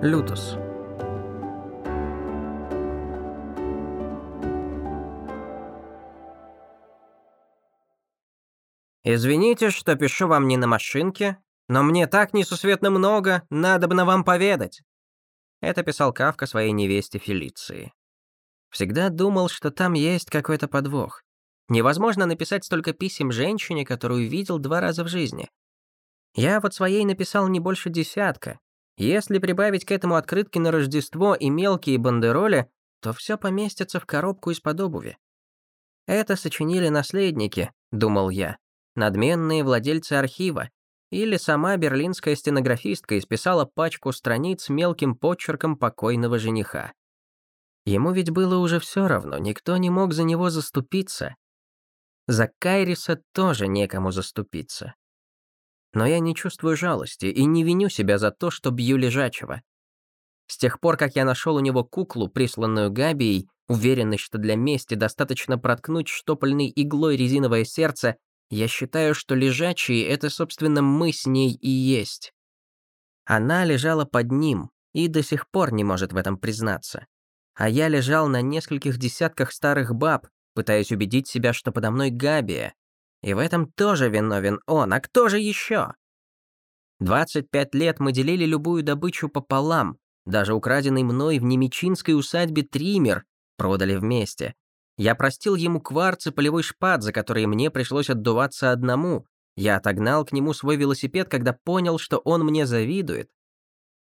Лютус. «Извините, что пишу вам не на машинке, но мне так несусветно много, надо бы на вам поведать». Это писал Кавка своей невесте Фелиции. Всегда думал, что там есть какой-то подвох. Невозможно написать столько писем женщине, которую видел два раза в жизни. Я вот своей написал не больше десятка, если прибавить к этому открытки на Рождество и мелкие бандероли, то все поместится в коробку из-под обуви. Это сочинили наследники, думал я, надменные владельцы архива, или сама берлинская стенографистка исписала пачку страниц мелким почерком покойного жениха. Ему ведь было уже все равно, никто не мог за него заступиться. За Кайриса тоже некому заступиться. Но я не чувствую жалости и не виню себя за то, что бью лежачего. С тех пор, как я нашел у него куклу, присланную Габией, уверенный, что для мести достаточно проткнуть штопольной иглой резиновое сердце, я считаю, что лежачий — это, собственно, мы с ней и есть. Она лежала под ним и до сих пор не может в этом признаться. А я лежал на нескольких десятках старых баб, пытаясь убедить себя, что подо мной Габия, и в этом тоже виновен он, а кто же еще? 25 лет мы делили любую добычу пополам, даже украденный мной в немечинской усадьбе Тример продали вместе. Я простил ему кварц и полевой шпат, за которые мне пришлось отдуваться одному. Я отогнал к нему свой велосипед, когда понял, что он мне завидует.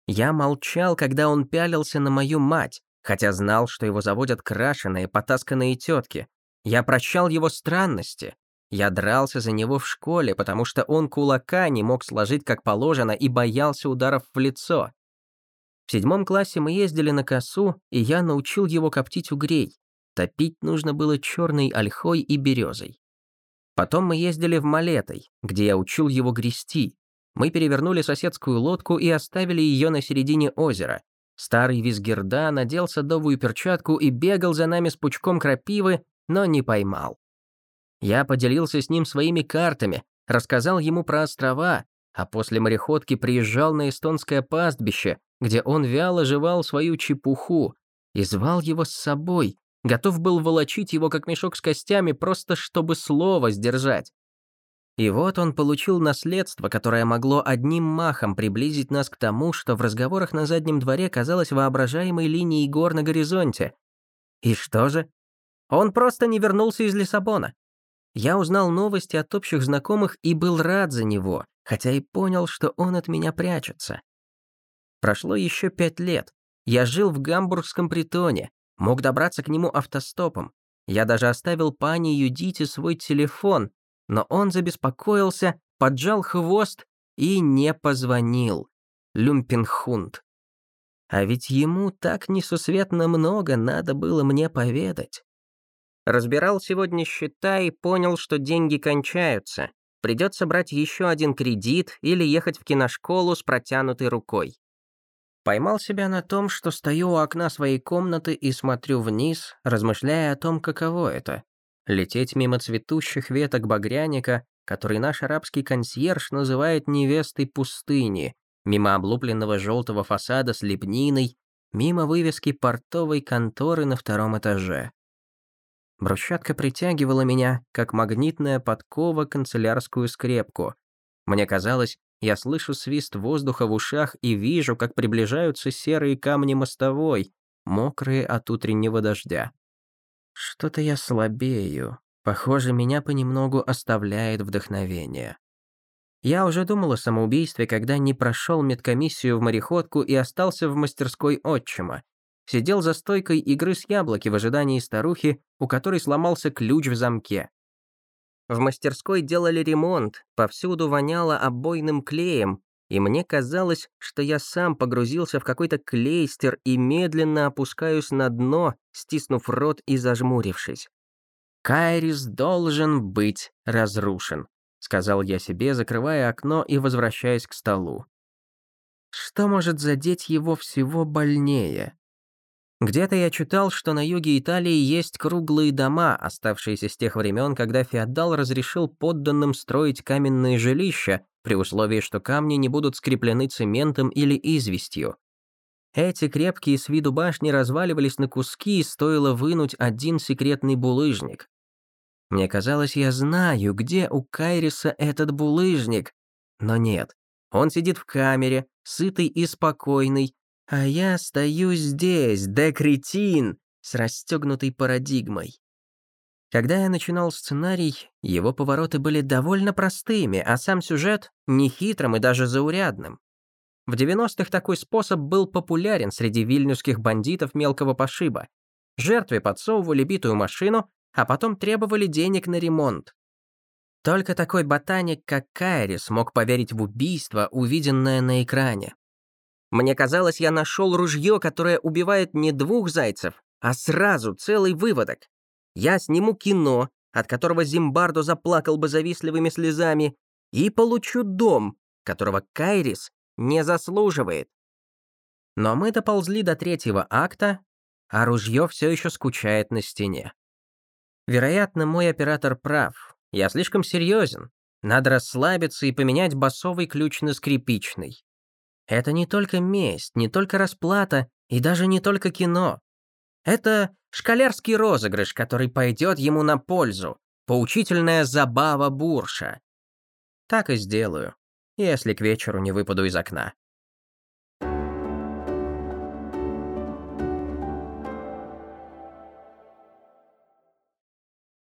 Я молчал, когда он пялился на мою мать, хотя знал, что его заводят крашеные, потасканные тетки. Я прощал его странности, я дрался за него в школе, потому что он кулака не мог сложить как положено и боялся ударов в лицо. В седьмом классе мы ездили на косу, и я научил его коптить угрей. Топить нужно было черной ольхой и березой. Потом мы ездили в Малетой, где я учил его грести. Мы перевернули соседскую лодку и оставили ее на середине озера. Старый визгерда надел садовую перчатку и бегал за нами с пучком крапивы, но не поймал. Я поделился с ним своими картами, рассказал ему про острова, а после мореходки приезжал на эстонское пастбище, где он вяло жевал свою чепуху, и звал его с собой, готов был волочить его как мешок с костями, просто чтобы слово сдержать. И вот он получил наследство, которое могло одним махом приблизить нас к тому, что в разговорах на заднем дворе казалось воображаемой линией гор на горизонте. И что же? Он просто не вернулся из Лиссабона. Я узнал новости от общих знакомых и был рад за него, хотя и понял, что он от меня прячется. Прошло еще пять лет. Я жил в гамбургском притоне, мог добраться к нему автостопом. Я даже оставил пане Юдите свой телефон, но он забеспокоился, поджал хвост и не позвонил. Люмпенхунд. А ведь ему так несусветно много надо было мне поведать. Разбирал сегодня счета и понял, что деньги кончаются. Придется брать еще один кредит или ехать в киношколу с протянутой рукой. Поймал себя на том, что стою у окна своей комнаты и смотрю вниз, размышляя о том, каково это — лететь мимо цветущих веток багряника, который наш арабский консьерж называет невестой пустыни, мимо облупленного желтого фасада с лепниной, мимо вывески портовой конторы на втором этаже. Брусчатка притягивала меня, как магнитная подкова канцелярскую скрепку. Мне казалось, я слышу свист воздуха в ушах и вижу, как приближаются серые камни мостовой, мокрые от утреннего дождя. Что-то я слабею. Похоже, меня понемногу оставляет вдохновение. Я уже думал о самоубийстве, когда не прошел медкомиссию в мореходку и остался в мастерской отчима, сидел за стойкой игры с яблоки в ожидании старухи, у которой сломался ключ в замке. В мастерской делали ремонт, повсюду воняло обойным клеем, и мне казалось, что я сам погрузился в какой-то клейстер и медленно опускаюсь на дно, стиснув рот и зажмурившись. «Кайрис должен быть разрушен», — сказал я себе, закрывая окно и возвращаясь к столу. Что может задеть его всего больнее? Где-то я читал, что на юге Италии есть круглые дома, оставшиеся с тех времен, когда феодал разрешил подданным строить каменные жилища, при условии, что камни не будут скреплены цементом или известью. Эти крепкие с виду башни разваливались на куски, и стоило вынуть один секретный булыжник. Мне казалось, я знаю, где у Кайриса этот булыжник. Но нет, он сидит в камере, сытый и спокойный, а я стою здесь, да кретин, с расстегнутой парадигмой. Когда я начинал сценарий, его повороты были довольно простыми, а сам сюжет — нехитрым и даже заурядным. В 90-х такой способ был популярен среди вильнюсских бандитов мелкого пошиба. Жертве подсовывали битую машину, а потом требовали денег на ремонт. Только такой ботаник, как Кайри, смог поверить в убийство, увиденное на экране. Мне казалось, я нашел ружье, которое убивает не двух зайцев, а сразу целый выводок. Я сниму кино, от которого Зимбардо заплакал бы завистливыми слезами, и получу дом, которого Кайрис не заслуживает. Но мы доползли до третьего акта, а ружье все еще скучает на стене. Вероятно, мой оператор прав. Я слишком серьезен. Надо расслабиться и поменять басовый ключ на скрипичный. Это не только месть, не только расплата и даже не только кино. Это шкалерский розыгрыш, который пойдет ему на пользу, поучительная забава Бурша. Так и сделаю, если к вечеру не выпаду из окна.